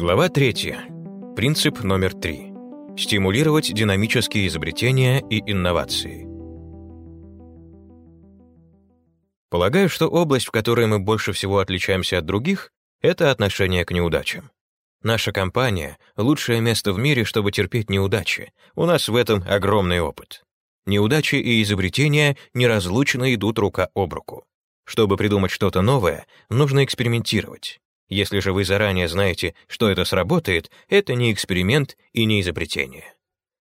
Глава 3. Принцип номер 3. Стимулировать динамические изобретения и инновации. Полагаю, что область, в которой мы больше всего отличаемся от других, это отношение к неудачам. Наша компания — лучшее место в мире, чтобы терпеть неудачи. У нас в этом огромный опыт. Неудачи и изобретения неразлучно идут рука об руку. Чтобы придумать что-то новое, нужно экспериментировать. Если же вы заранее знаете, что это сработает, это не эксперимент и не изобретение.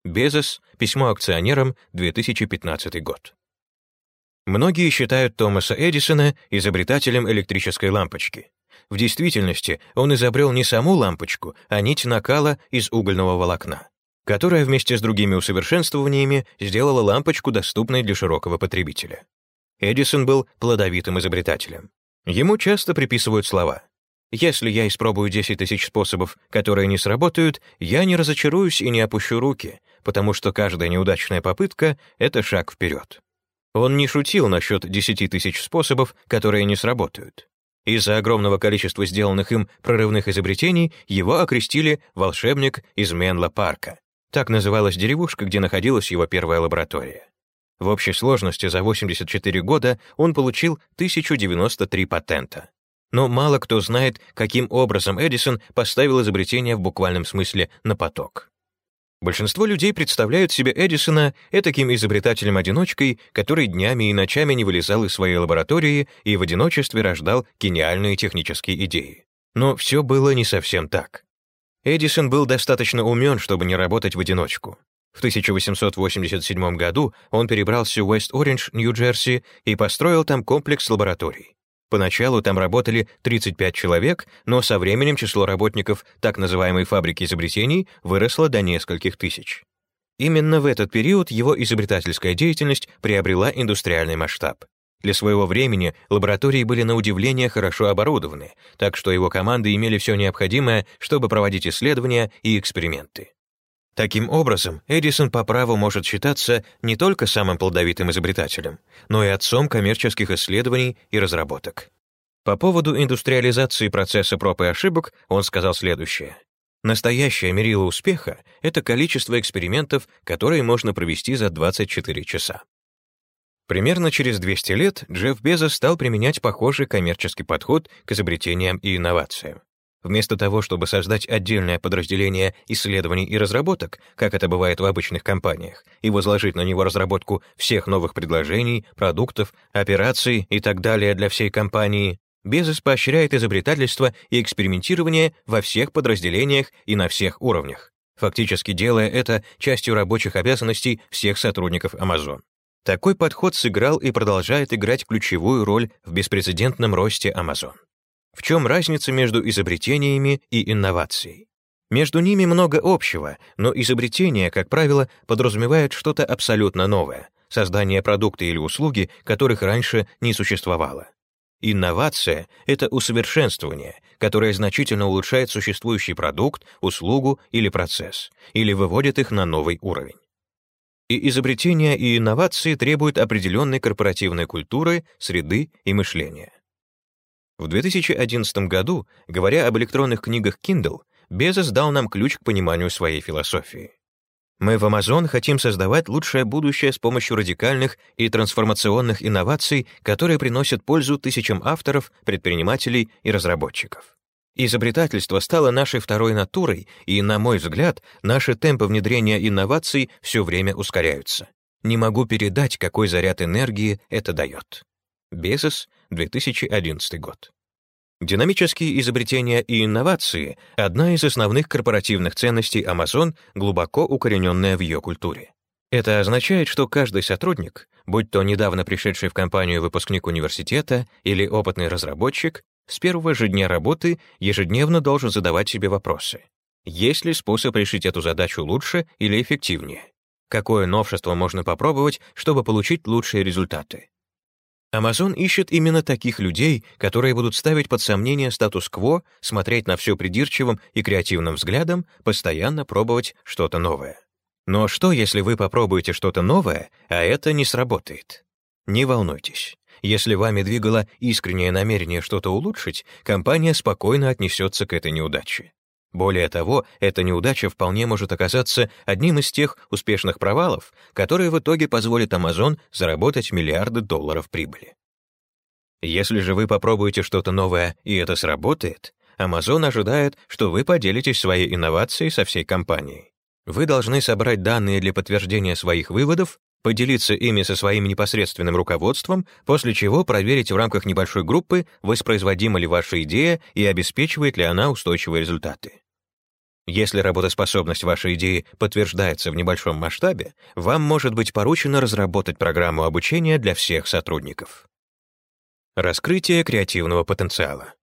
Безос, письмо акционерам, 2015 год. Многие считают Томаса Эдисона изобретателем электрической лампочки. В действительности он изобрел не саму лампочку, а нить накала из угольного волокна, которая вместе с другими усовершенствованиями сделала лампочку доступной для широкого потребителя. Эдисон был плодовитым изобретателем. Ему часто приписывают слова если я испробую 10 тысяч способов, которые не сработают, я не разочаруюсь и не опущу руки, потому что каждая неудачная попытка — это шаг вперед. Он не шутил насчет 10 тысяч способов, которые не сработают. Из-за огромного количества сделанных им прорывных изобретений его окрестили «волшебник из Менла-парка». Так называлась деревушка, где находилась его первая лаборатория. В общей сложности за 84 года он получил 1093 патента но мало кто знает, каким образом Эдисон поставил изобретение в буквальном смысле на поток. Большинство людей представляют себе Эдисона этаким изобретателем-одиночкой, который днями и ночами не вылезал из своей лаборатории и в одиночестве рождал гениальные технические идеи. Но все было не совсем так. Эдисон был достаточно умен, чтобы не работать в одиночку. В 1887 году он перебрался в Уэст-Ориндж, Нью-Джерси, и построил там комплекс лабораторий. Поначалу там работали 35 человек, но со временем число работников так называемой фабрики изобретений выросло до нескольких тысяч. Именно в этот период его изобретательская деятельность приобрела индустриальный масштаб. Для своего времени лаборатории были на удивление хорошо оборудованы, так что его команды имели все необходимое, чтобы проводить исследования и эксперименты. Таким образом, Эдисон по праву может считаться не только самым плодовитым изобретателем, но и отцом коммерческих исследований и разработок. По поводу индустриализации процесса проб и ошибок он сказал следующее. Настоящее мерило успеха — это количество экспериментов, которые можно провести за 24 часа. Примерно через 200 лет Джефф Безос стал применять похожий коммерческий подход к изобретениям и инновациям. Вместо того, чтобы создать отдельное подразделение исследований и разработок, как это бывает в обычных компаниях, и возложить на него разработку всех новых предложений, продуктов, операций и так далее для всей компании, Безос поощряет изобретательство и экспериментирование во всех подразделениях и на всех уровнях, фактически делая это частью рабочих обязанностей всех сотрудников Amazon. Такой подход сыграл и продолжает играть ключевую роль в беспрецедентном росте Amazon. В чем разница между изобретениями и инновацией? Между ними много общего, но изобретение, как правило, подразумевает что-то абсолютно новое, создание продукта или услуги, которых раньше не существовало. Инновация — это усовершенствование, которое значительно улучшает существующий продукт, услугу или процесс, или выводит их на новый уровень. И изобретения и инновации требуют определенной корпоративной культуры, среды и мышления. В 2011 году, говоря об электронных книгах Kindle, Безос дал нам ключ к пониманию своей философии. Мы в Amazon хотим создавать лучшее будущее с помощью радикальных и трансформационных инноваций, которые приносят пользу тысячам авторов, предпринимателей и разработчиков. Изобретательство стало нашей второй натурой, и, на мой взгляд, наши темпы внедрения инноваций все время ускоряются. Не могу передать, какой заряд энергии это дает. Безос, 2011 год. Динамические изобретения и инновации — одна из основных корпоративных ценностей Amazon, глубоко укорененная в ее культуре. Это означает, что каждый сотрудник, будь то недавно пришедший в компанию выпускник университета или опытный разработчик, с первого же дня работы ежедневно должен задавать себе вопросы. Есть ли способ решить эту задачу лучше или эффективнее? Какое новшество можно попробовать, чтобы получить лучшие результаты? Amazon ищет именно таких людей, которые будут ставить под сомнение статус-кво, смотреть на все придирчивым и креативным взглядом, постоянно пробовать что-то новое. Но что, если вы попробуете что-то новое, а это не сработает? Не волнуйтесь. Если вами двигало искреннее намерение что-то улучшить, компания спокойно отнесется к этой неудаче. Более того, эта неудача вполне может оказаться одним из тех успешных провалов, которые в итоге позволят Amazon заработать миллиарды долларов прибыли. Если же вы попробуете что-то новое, и это сработает, Amazon ожидает, что вы поделитесь своей инновацией со всей компанией. Вы должны собрать данные для подтверждения своих выводов, поделиться ими со своим непосредственным руководством, после чего проверить в рамках небольшой группы, воспроизводима ли ваша идея и обеспечивает ли она устойчивые результаты. Если работоспособность вашей идеи подтверждается в небольшом масштабе, вам может быть поручено разработать программу обучения для всех сотрудников. Раскрытие креативного потенциала.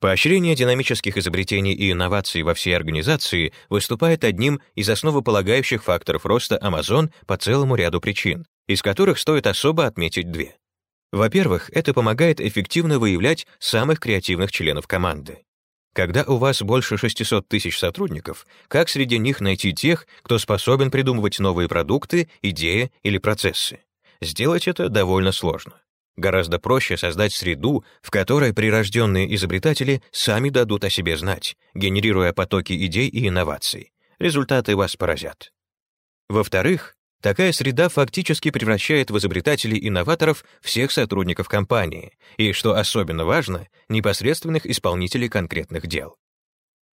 Поощрение динамических изобретений и инноваций во всей организации выступает одним из основополагающих факторов роста Amazon по целому ряду причин, из которых стоит особо отметить две. Во-первых, это помогает эффективно выявлять самых креативных членов команды. Когда у вас больше 600 тысяч сотрудников, как среди них найти тех, кто способен придумывать новые продукты, идеи или процессы? Сделать это довольно сложно. Гораздо проще создать среду, в которой прирожденные изобретатели сами дадут о себе знать, генерируя потоки идей и инноваций. Результаты вас поразят. Во-вторых, такая среда фактически превращает в изобретателей-инноваторов всех сотрудников компании и, что особенно важно, непосредственных исполнителей конкретных дел.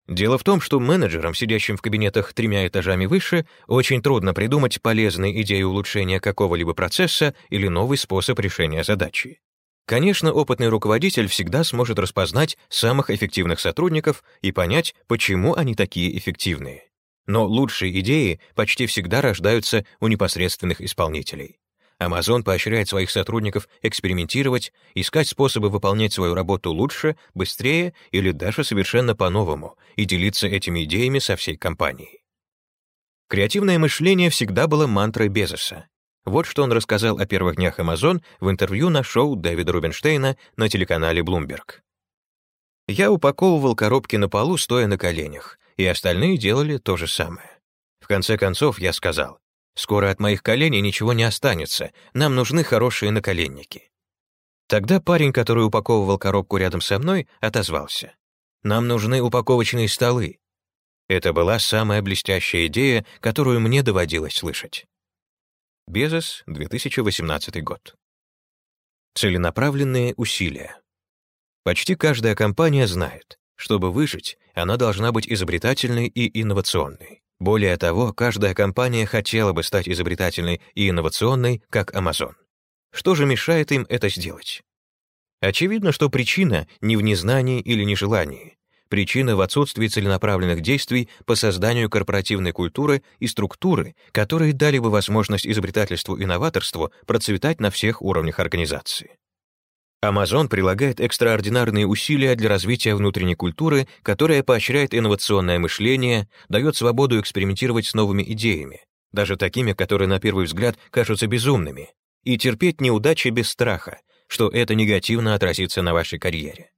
Дело в том, что менеджерам, сидящим в кабинетах тремя этажами выше, очень трудно придумать полезные идеи улучшения какого-либо процесса или новый способ решения задачи. Конечно, опытный руководитель всегда сможет распознать самых эффективных сотрудников и понять, почему они такие эффективные. Но лучшие идеи почти всегда рождаются у непосредственных исполнителей. Amazon поощряет своих сотрудников экспериментировать, искать способы выполнять свою работу лучше, быстрее или даже совершенно по-новому и делиться этими идеями со всей компанией. Креативное мышление всегда было мантрой Безоса. Вот что он рассказал о первых днях Amazon в интервью на шоу Дэвида Рубинштейна на телеканале Bloomberg. «Я упаковывал коробки на полу, стоя на коленях, и остальные делали то же самое. В конце концов, я сказал, Скоро от моих коленей ничего не останется, нам нужны хорошие наколенники. Тогда парень, который упаковывал коробку рядом со мной, отозвался. Нам нужны упаковочные столы. Это была самая блестящая идея, которую мне доводилось слышать. Безос, 2018 год. Целенаправленные усилия. Почти каждая компания знает, чтобы выжить, она должна быть изобретательной и инновационной. Более того, каждая компания хотела бы стать изобретательной и инновационной, как Amazon. Что же мешает им это сделать? Очевидно, что причина не в незнании или нежелании. Причина в отсутствии целенаправленных действий по созданию корпоративной культуры и структуры, которые дали бы возможность изобретательству и новаторству процветать на всех уровнях организации. Amazon прилагает экстраординарные усилия для развития внутренней культуры, которая поощряет инновационное мышление, дает свободу экспериментировать с новыми идеями, даже такими, которые на первый взгляд кажутся безумными, и терпеть неудачи без страха, что это негативно отразится на вашей карьере.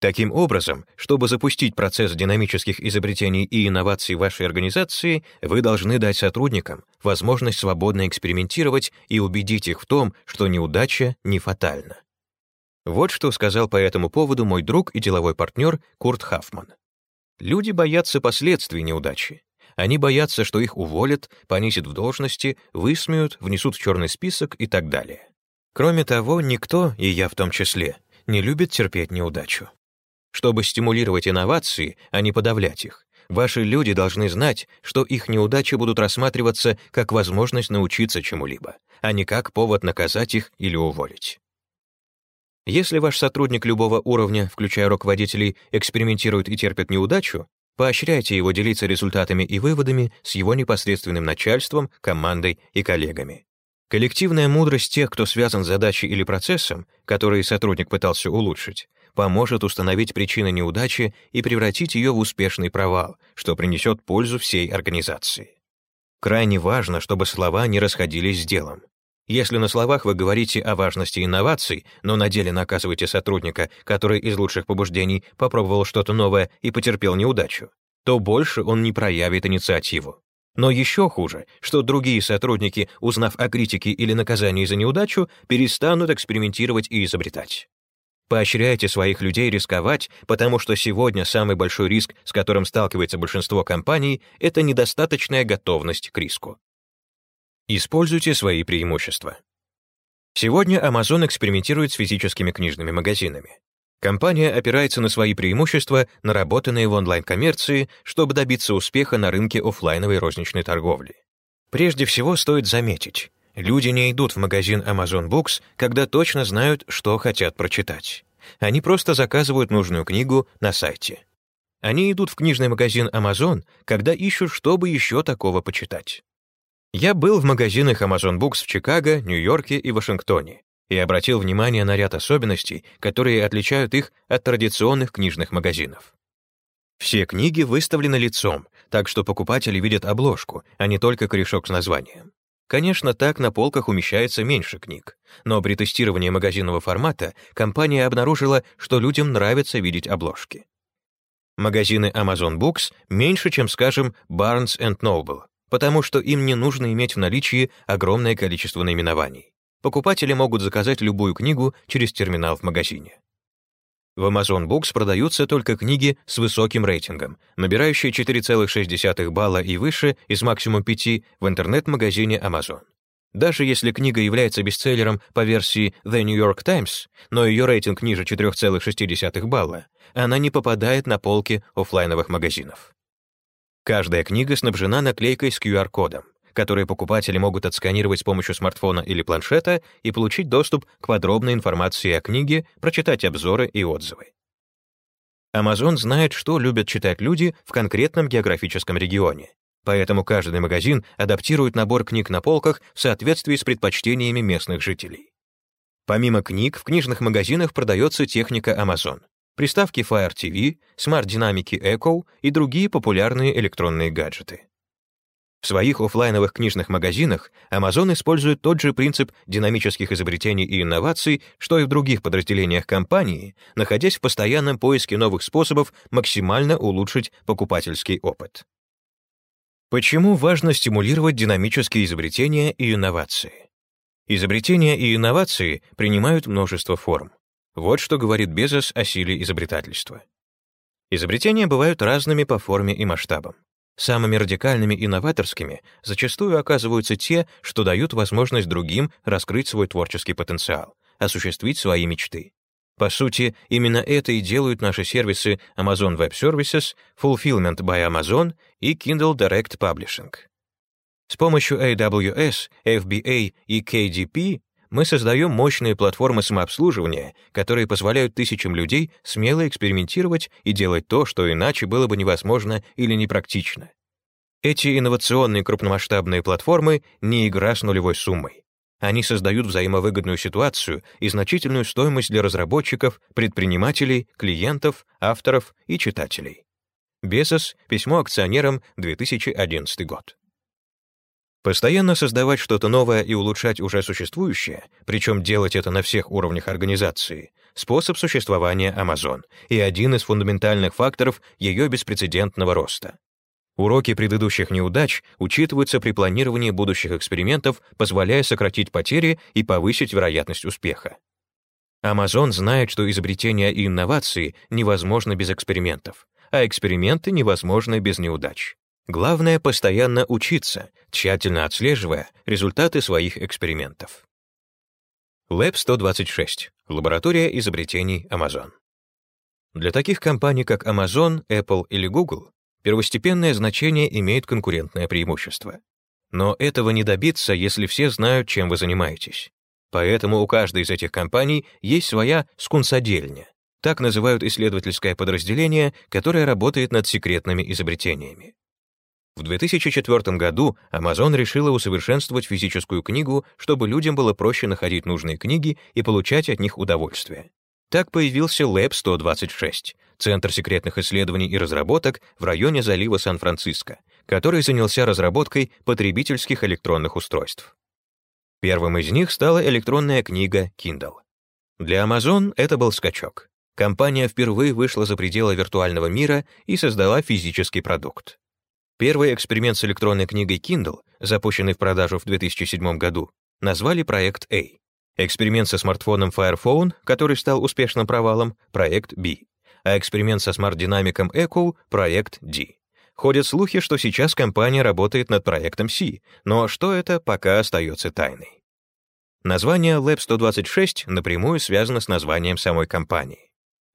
Таким образом, чтобы запустить процесс динамических изобретений и инноваций в вашей организации, вы должны дать сотрудникам возможность свободно экспериментировать и убедить их в том, что неудача не фатальна. Вот что сказал по этому поводу мой друг и деловой партнер Курт Хаффман. Люди боятся последствий неудачи. Они боятся, что их уволят, понизят в должности, высмеют, внесут в черный список и так далее. Кроме того, никто, и я в том числе, не любит терпеть неудачу. Чтобы стимулировать инновации, а не подавлять их, ваши люди должны знать, что их неудачи будут рассматриваться как возможность научиться чему-либо, а не как повод наказать их или уволить. Если ваш сотрудник любого уровня, включая руководителей, экспериментирует и терпит неудачу, поощряйте его делиться результатами и выводами с его непосредственным начальством, командой и коллегами. Коллективная мудрость тех, кто связан с задачей или процессом, который сотрудник пытался улучшить, поможет установить причины неудачи и превратить ее в успешный провал, что принесет пользу всей организации. Крайне важно, чтобы слова не расходились с делом. Если на словах вы говорите о важности инноваций, но на деле наказываете сотрудника, который из лучших побуждений попробовал что-то новое и потерпел неудачу, то больше он не проявит инициативу. Но еще хуже, что другие сотрудники, узнав о критике или наказании за неудачу, перестанут экспериментировать и изобретать. Поощряйте своих людей рисковать, потому что сегодня самый большой риск, с которым сталкивается большинство компаний, это недостаточная готовность к риску. Используйте свои преимущества. Сегодня Amazon экспериментирует с физическими книжными магазинами. Компания опирается на свои преимущества, наработанные в онлайн-коммерции, чтобы добиться успеха на рынке офлайновой розничной торговли. Прежде всего стоит заметить, Люди не идут в магазин Amazon Books, когда точно знают, что хотят прочитать. Они просто заказывают нужную книгу на сайте. Они идут в книжный магазин Amazon, когда ищут, чтобы еще такого почитать. Я был в магазинах Amazon Books в Чикаго, Нью-Йорке и Вашингтоне и обратил внимание на ряд особенностей, которые отличают их от традиционных книжных магазинов. Все книги выставлены лицом, так что покупатели видят обложку, а не только корешок с названием. Конечно, так на полках умещается меньше книг, но при тестировании магазинного формата компания обнаружила, что людям нравится видеть обложки. Магазины Amazon Books меньше, чем, скажем, Barnes Noble, потому что им не нужно иметь в наличии огромное количество наименований. Покупатели могут заказать любую книгу через терминал в магазине. В Amazon Books продаются только книги с высоким рейтингом, набирающие 4,6 балла и выше из максимум 5 в интернет-магазине Amazon. Даже если книга является бестселлером по версии The New York Times, но ее рейтинг ниже 4,6 балла, она не попадает на полки офлайновых магазинов. Каждая книга снабжена наклейкой с QR-кодом которые покупатели могут отсканировать с помощью смартфона или планшета и получить доступ к подробной информации о книге, прочитать обзоры и отзывы. Amazon знает, что любят читать люди в конкретном географическом регионе, поэтому каждый магазин адаптирует набор книг на полках в соответствии с предпочтениями местных жителей. Помимо книг, в книжных магазинах продается техника Amazon, приставки Fire TV, смарт-динамики Echo и другие популярные электронные гаджеты. В своих офлайновых книжных магазинах Amazon использует тот же принцип динамических изобретений и инноваций, что и в других подразделениях компании, находясь в постоянном поиске новых способов максимально улучшить покупательский опыт. Почему важно стимулировать динамические изобретения и инновации? Изобретения и инновации принимают множество форм. Вот что говорит Безос о силе изобретательства. Изобретения бывают разными по форме и масштабам. Самыми радикальными и новаторскими зачастую оказываются те, что дают возможность другим раскрыть свой творческий потенциал, осуществить свои мечты. По сути, именно это и делают наши сервисы Amazon Web Services, Fulfillment by Amazon и Kindle Direct Publishing. С помощью AWS, FBA и KDP мы создаем мощные платформы самообслуживания, которые позволяют тысячам людей смело экспериментировать и делать то, что иначе было бы невозможно или непрактично. Эти инновационные крупномасштабные платформы не игра с нулевой суммой. Они создают взаимовыгодную ситуацию и значительную стоимость для разработчиков, предпринимателей, клиентов, авторов и читателей. Безос, письмо акционерам, 2011 год. Постоянно создавать что-то новое и улучшать уже существующее, причем делать это на всех уровнях организации, способ существования Amazon и один из фундаментальных факторов ее беспрецедентного роста. Уроки предыдущих неудач учитываются при планировании будущих экспериментов, позволяя сократить потери и повысить вероятность успеха. Amazon знает, что изобретения и инновации невозможны без экспериментов, а эксперименты невозможны без неудач. Главное — постоянно учиться, тщательно отслеживая результаты своих экспериментов. Lab 126. Лаборатория изобретений Amazon. Для таких компаний, как Amazon, Apple или Google, первостепенное значение имеет конкурентное преимущество. Но этого не добиться, если все знают, чем вы занимаетесь. Поэтому у каждой из этих компаний есть своя скунсодельня. Так называют исследовательское подразделение, которое работает над секретными изобретениями. В 2004 году Amazon решила усовершенствовать физическую книгу, чтобы людям было проще находить нужные книги и получать от них удовольствие. Так появился Lab 126, Центр секретных исследований и разработок в районе залива Сан-Франциско, который занялся разработкой потребительских электронных устройств. Первым из них стала электронная книга Kindle. Для Amazon это был скачок. Компания впервые вышла за пределы виртуального мира и создала физический продукт. Первый эксперимент с электронной книгой Kindle, запущенный в продажу в 2007 году, назвали проект A. Эксперимент со смартфоном Fire Phone, который стал успешным провалом, проект B, а эксперимент со смарт-динамиком Echo — проект D. Ходят слухи, что сейчас компания работает над проектом C, но что это, пока остается тайной. Название Lab 126 напрямую связано с названием самой компании.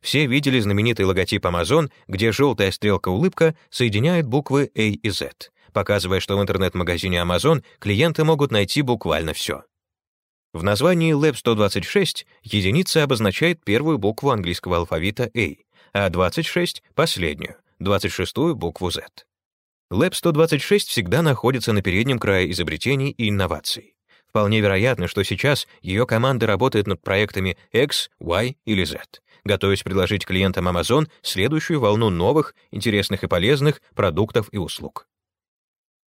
Все видели знаменитый логотип Amazon, где желтая стрелка-улыбка соединяет буквы A и Z, показывая, что в интернет-магазине Amazon клиенты могут найти буквально все. В названии Lab 126 единица обозначает первую букву английского алфавита A, а 26 — последнюю, 26-ю букву Z. Lab 126 всегда находится на переднем крае изобретений и инноваций. Вполне вероятно, что сейчас ее команда работает над проектами X, Y или Z, готовясь предложить клиентам Amazon следующую волну новых, интересных и полезных продуктов и услуг.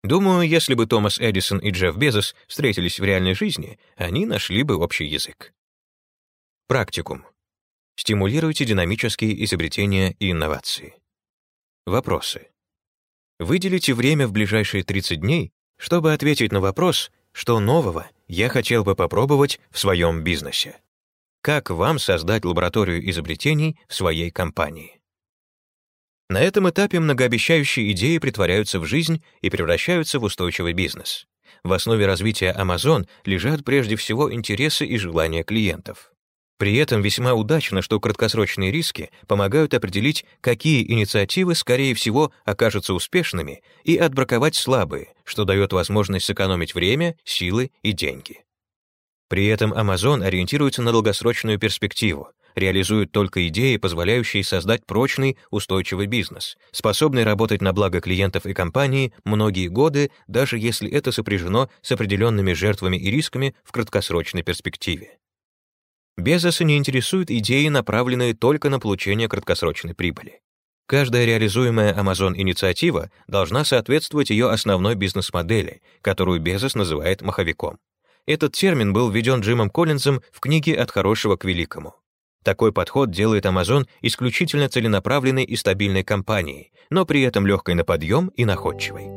Думаю, если бы Томас Эдисон и Джефф Безос встретились в реальной жизни, они нашли бы общий язык. Практикум. Стимулируйте динамические изобретения и инновации. Вопросы. Выделите время в ближайшие 30 дней, чтобы ответить на вопрос, что нового я хотел бы попробовать в своем бизнесе. Как вам создать лабораторию изобретений в своей компании? На этом этапе многообещающие идеи притворяются в жизнь и превращаются в устойчивый бизнес. В основе развития Amazon лежат прежде всего интересы и желания клиентов. При этом весьма удачно, что краткосрочные риски помогают определить, какие инициативы, скорее всего, окажутся успешными, и отбраковать слабые, что дает возможность сэкономить время, силы и деньги. При этом Amazon ориентируется на долгосрочную перспективу, реализуют только идеи, позволяющие создать прочный, устойчивый бизнес, способный работать на благо клиентов и компании многие годы, даже если это сопряжено с определенными жертвами и рисками в краткосрочной перспективе. Безоса не интересуют идеи, направленные только на получение краткосрочной прибыли. Каждая реализуемая Amazon-инициатива должна соответствовать ее основной бизнес-модели, которую Безос называет маховиком. Этот термин был введен Джимом Коллинзом в книге «От хорошего к великому». Такой подход делает Amazon исключительно целенаправленной и стабильной компанией, но при этом легкой на подъем и находчивой.